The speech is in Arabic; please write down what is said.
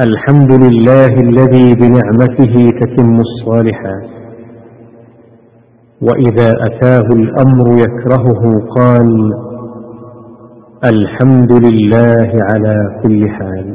الحمد لله الذي بنعمته تتم الصالحات. وإذا أتاه الأمر يكرهه قال الحمد لله على كل حال.